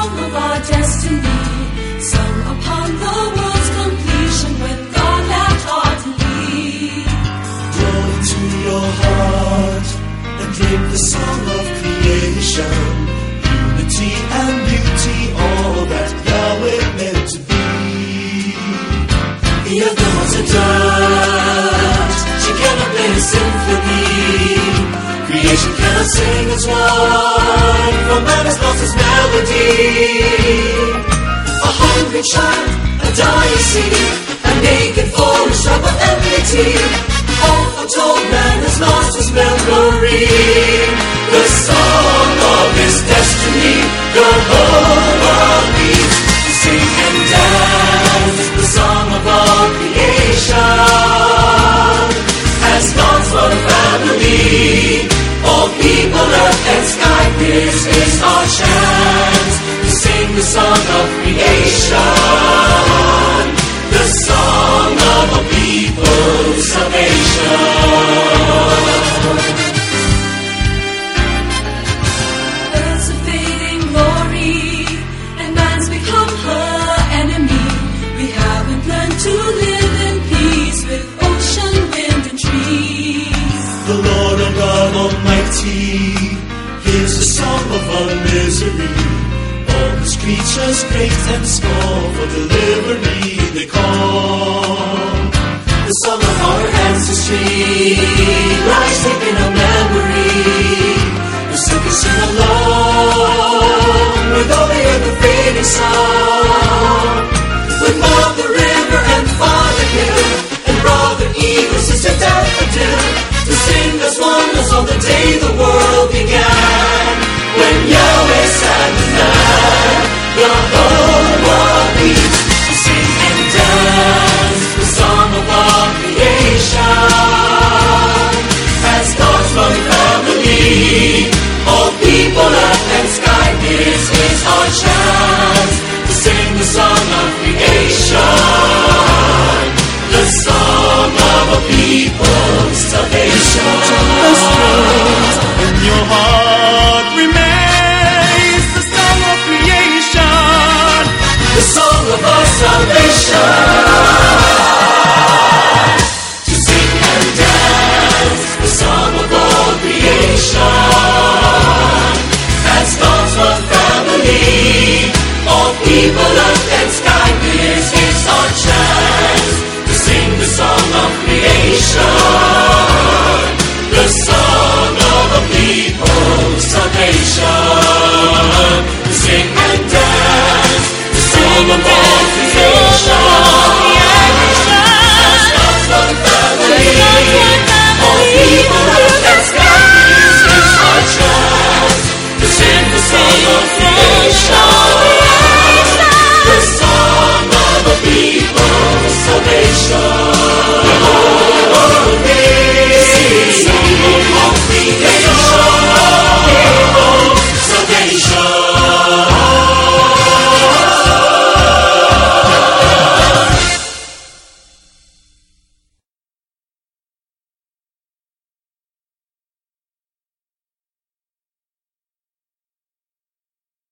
song of our destiny, sung upon the world's completion when God to lead. Draw into your heart and drink the song of creation. Unity and beauty, all that Yahweh meant to be. She cannot play a symphony. Creation cannot sing as one, for man has lost his melody. A hungry child, a dying seed, a naked foe, struggle enmity. Oh, All foretold man has lost his memory. The song of creation, creatures great and small for delivery they call. The song of our ancestry lies deep in our memory. We still can sing along with all the other fading song. With Mother River and Father Hill and Brother Eagle, Sister Daffodil to sing as one as on the day the world sing and dance the song of creation. As God's family, all people, earth and sky, this is our chance to sing the song of creation, the song of a people's salvation.